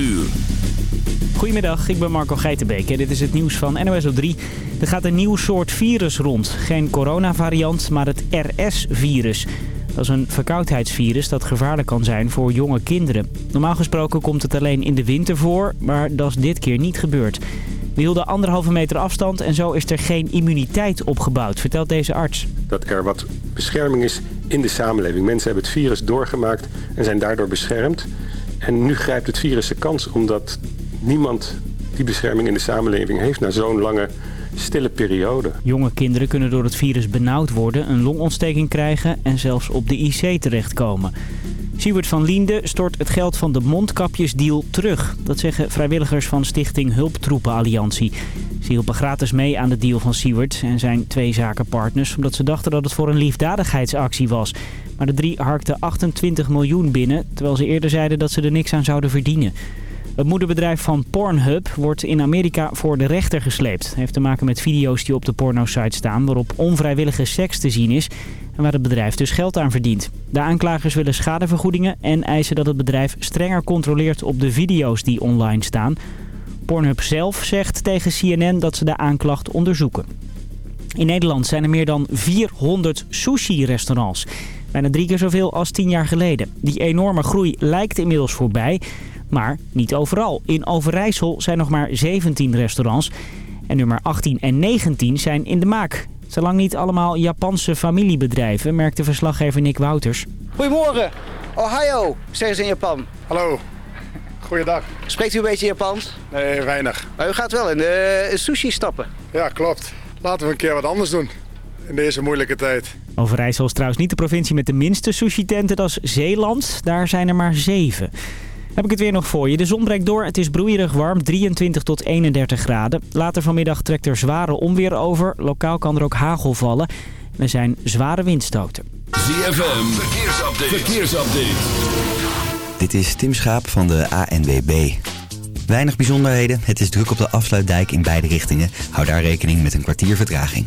uur. Goedemiddag, ik ben Marco Geitenbeek en dit is het nieuws van NOS op 3. Er gaat een nieuw soort virus rond. Geen coronavariant, maar het RS-virus. Dat is een verkoudheidsvirus dat gevaarlijk kan zijn voor jonge kinderen. Normaal gesproken komt het alleen in de winter voor, maar dat is dit keer niet gebeurd. We hielden anderhalve meter afstand en zo is er geen immuniteit opgebouwd, vertelt deze arts. Dat er wat bescherming is in de samenleving. Mensen hebben het virus doorgemaakt en zijn daardoor beschermd. En nu grijpt het virus de kans omdat niemand die bescherming in de samenleving heeft na zo'n lange stille periode. Jonge kinderen kunnen door het virus benauwd worden, een longontsteking krijgen en zelfs op de IC terechtkomen. Siewert van Liende stort het geld van de mondkapjesdeal terug. Dat zeggen vrijwilligers van stichting Hulptroepen Alliantie. Ze hielpen gratis mee aan de deal van Siewert en zijn twee zakenpartners... omdat ze dachten dat het voor een liefdadigheidsactie was. Maar de drie harkten 28 miljoen binnen... terwijl ze eerder zeiden dat ze er niks aan zouden verdienen. Het moederbedrijf van Pornhub wordt in Amerika voor de rechter gesleept. Het heeft te maken met video's die op de pornosite staan... waarop onvrijwillige seks te zien is en waar het bedrijf dus geld aan verdient. De aanklagers willen schadevergoedingen en eisen dat het bedrijf strenger controleert op de video's die online staan. Pornhub zelf zegt tegen CNN dat ze de aanklacht onderzoeken. In Nederland zijn er meer dan 400 sushi-restaurants. Bijna drie keer zoveel als tien jaar geleden. Die enorme groei lijkt inmiddels voorbij, maar niet overal. In Overijssel zijn nog maar 17 restaurants en nummer 18 en 19 zijn in de maak. Zolang niet allemaal Japanse familiebedrijven, merkte verslaggever Nick Wouters. Goedemorgen. Ohio, zeggen ze in Japan. Hallo. Goeiedag. Spreekt u een beetje Japans? Nee, weinig. Maar u gaat wel in de sushi stappen. Ja, klopt. Laten we een keer wat anders doen. In deze moeilijke tijd. Overijssel is trouwens niet de provincie met de minste sushi-tenten. Dat is Zeeland. Daar zijn er maar zeven. Heb ik het weer nog voor je. De zon breekt door. Het is broeierig warm. 23 tot 31 graden. Later vanmiddag trekt er zware onweer over. Lokaal kan er ook hagel vallen. Er zijn zware windstoten. ZFM, verkeersupdate. verkeersupdate. Dit is Tim Schaap van de ANWB. Weinig bijzonderheden. Het is druk op de afsluitdijk in beide richtingen. Hou daar rekening met een kwartier vertraging.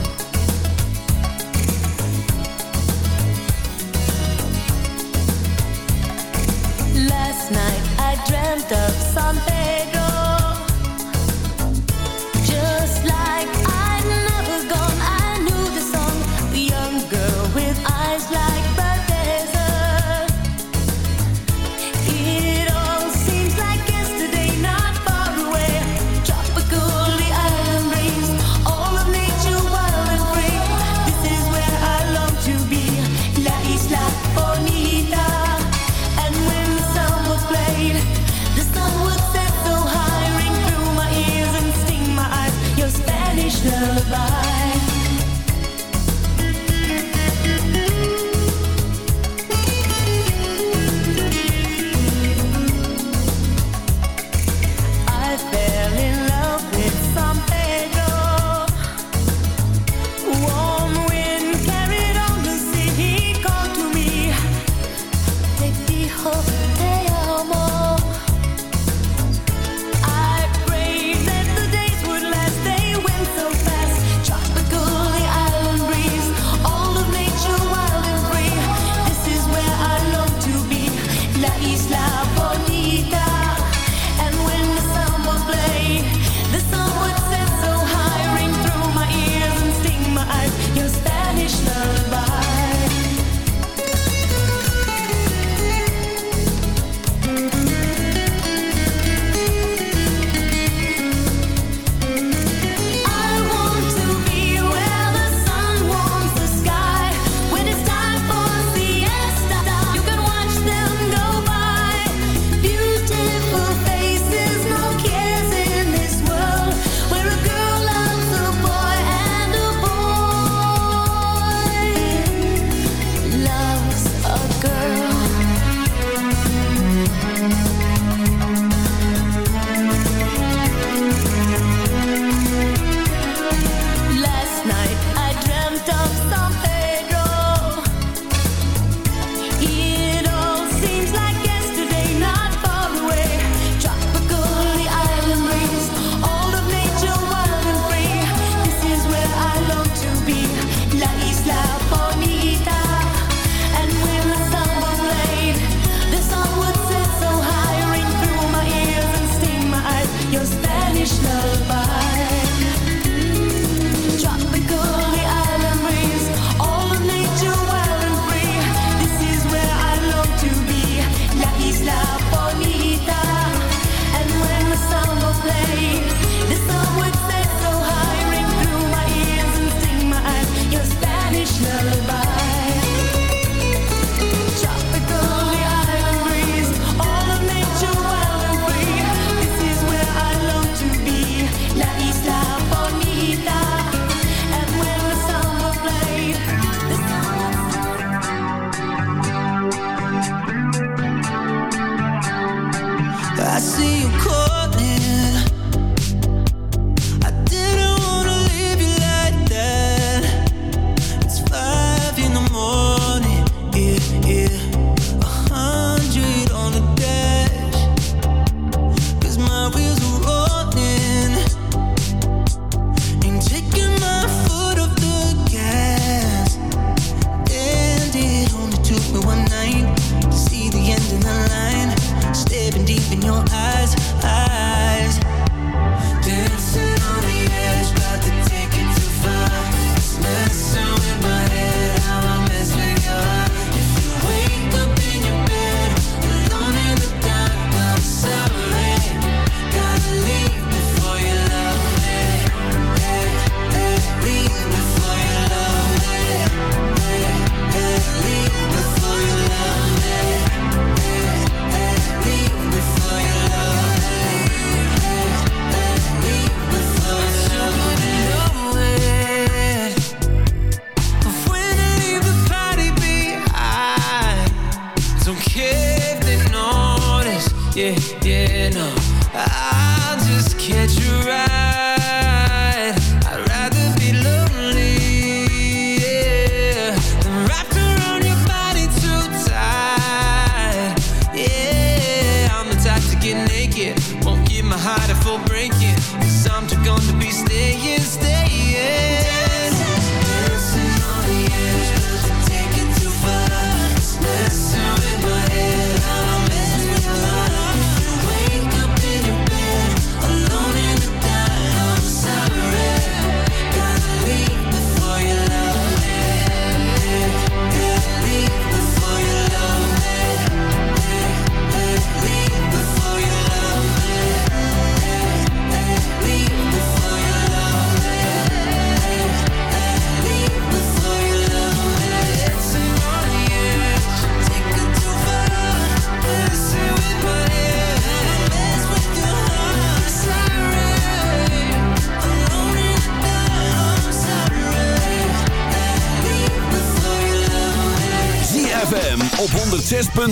Last dreamt of San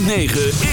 106.9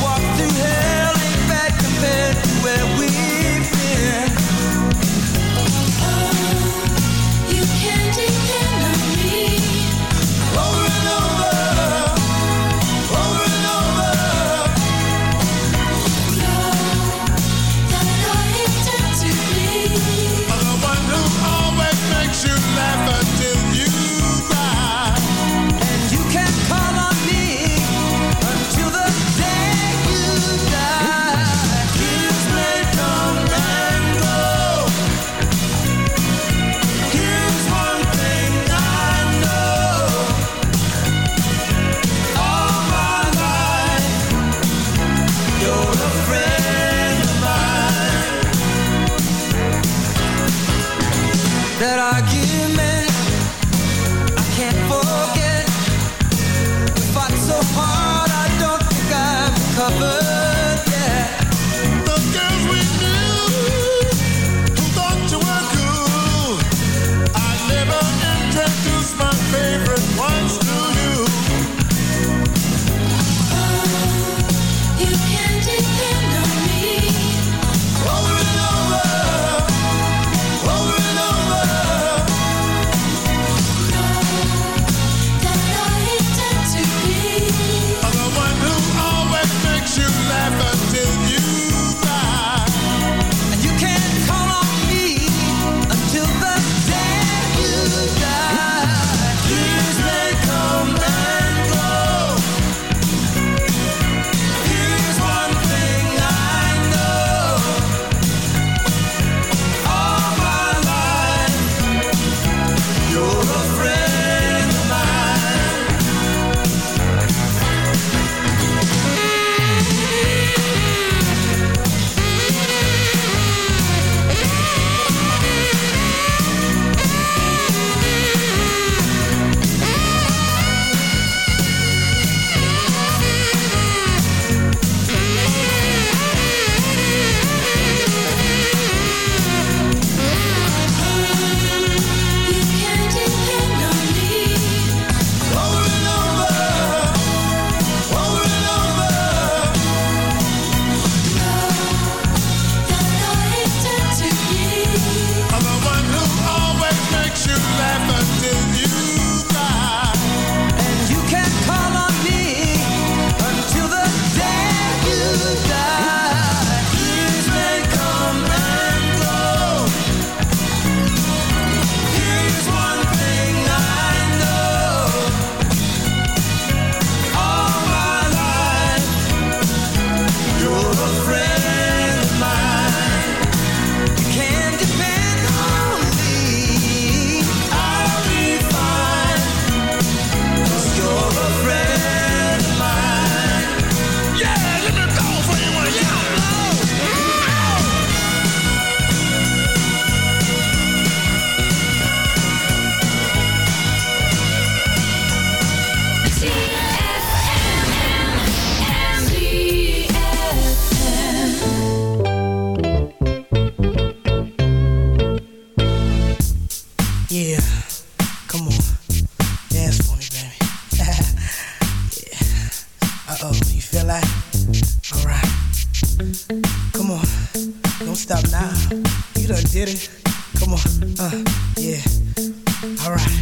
walk stop now. You done did it. Come on. Uh, yeah. All right.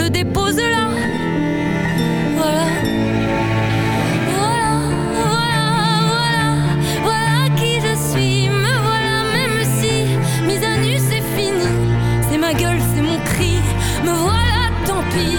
le dépose là. Voilà. Voilà, voilà, voilà, voilà qui je suis. Me voilà, même si mise à nu c'est fini. C'est ma gueule, c'est mon cri. Me voilà, tant pis.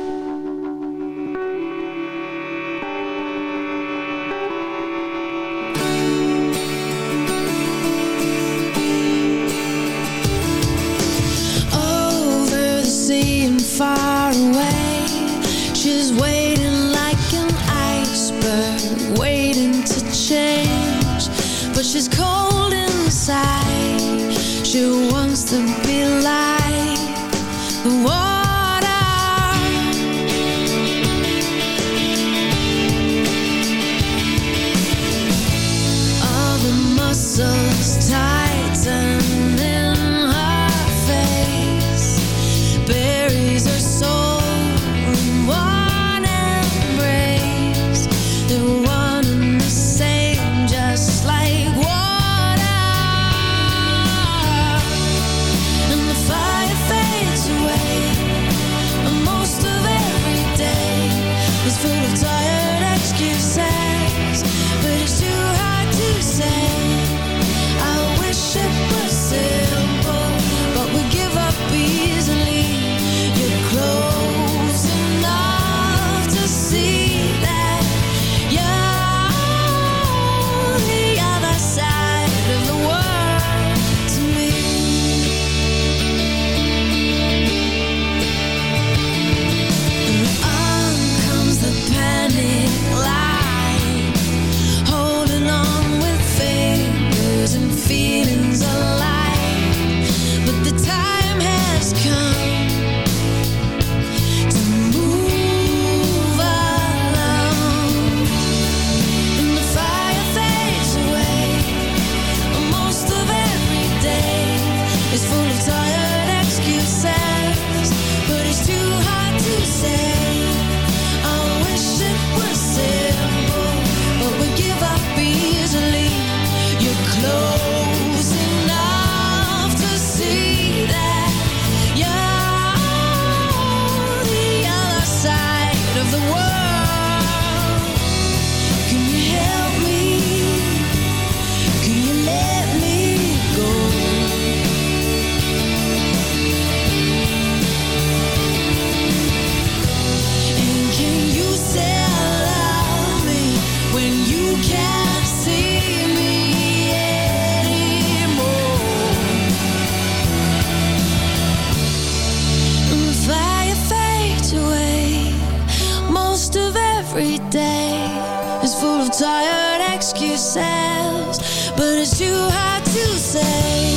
But it's too hard to say.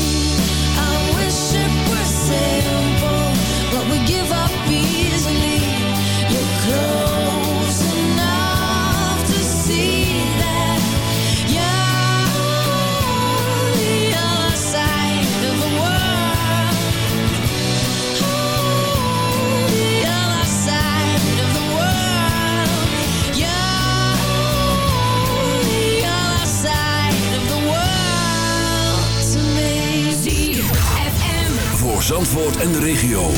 Zandvoort en de regio.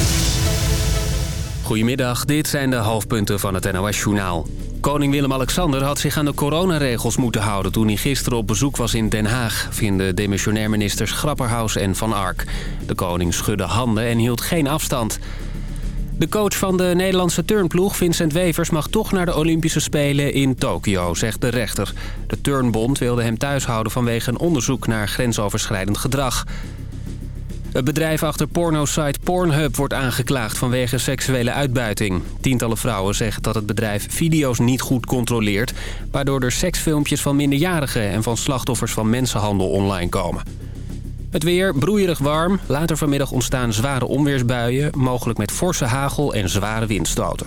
Goedemiddag, dit zijn de hoofdpunten van het NOS-journaal. Koning Willem-Alexander had zich aan de coronaregels moeten houden... toen hij gisteren op bezoek was in Den Haag... vinden demissionair ministers Grapperhaus en Van Ark. De koning schudde handen en hield geen afstand. De coach van de Nederlandse turnploeg, Vincent Wevers... mag toch naar de Olympische Spelen in Tokio, zegt de rechter. De turnbond wilde hem thuis houden vanwege een onderzoek... naar grensoverschrijdend gedrag. Het bedrijf achter pornosite Pornhub wordt aangeklaagd vanwege seksuele uitbuiting. Tientallen vrouwen zeggen dat het bedrijf video's niet goed controleert... waardoor er seksfilmpjes van minderjarigen en van slachtoffers van mensenhandel online komen. Het weer broeierig warm. Later vanmiddag ontstaan zware onweersbuien, mogelijk met forse hagel en zware windstoten.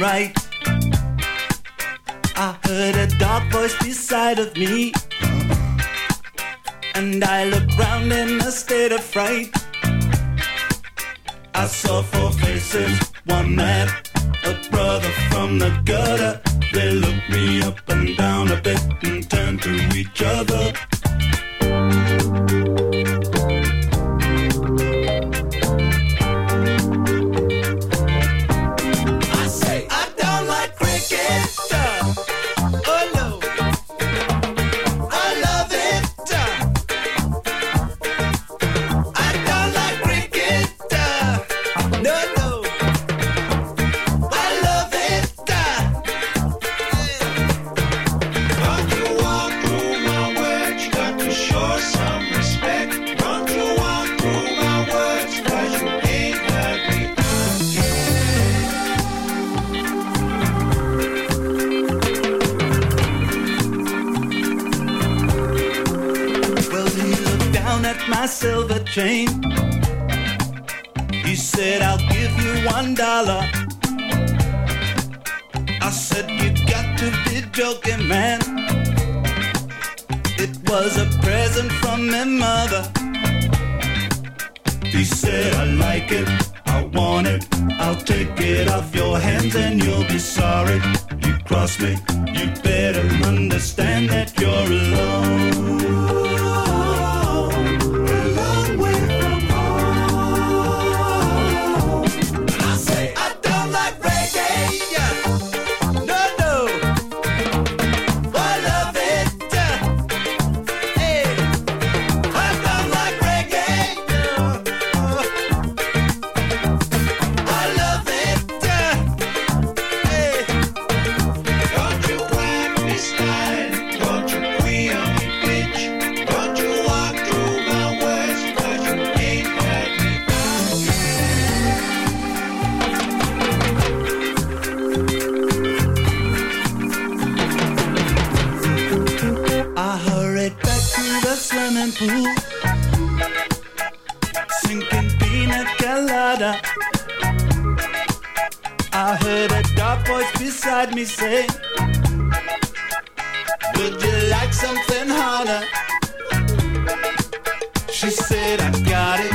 right. the swimming pool. Sinking peanut colada. I heard a dark voice beside me say, Would you like something harder? She said, I got it.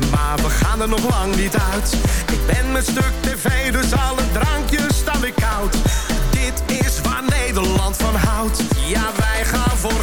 maar we gaan er nog lang niet uit. Ik ben mijn stuk tv, dus alle drankjes staan ik koud. Dit is waar Nederland van houdt. Ja, wij gaan voor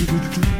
Do do do do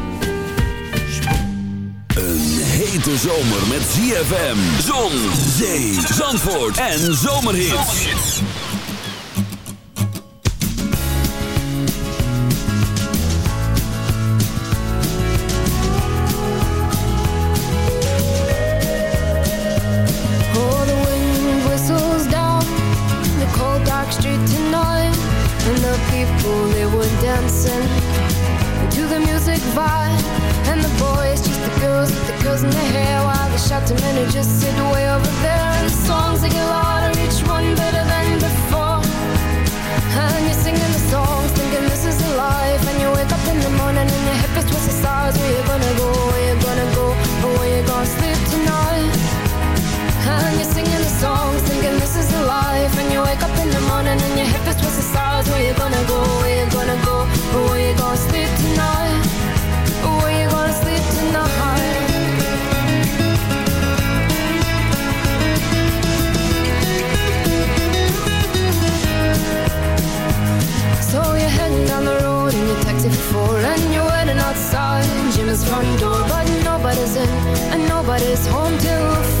Een hete zomer met ZFM, zon, zee, zandvoort en zomerhits. Oh, the wind whistles down the cold dark street tonight, and the people they were dancing to the music vibe, and the boys girls with the girls in their hair, while the shouting men who just sit way over there, and the songs they get louder, each one better than before, and you're singing the songs, thinking this is a life, and you wake up in the morning and your hip is twisted stars, is home to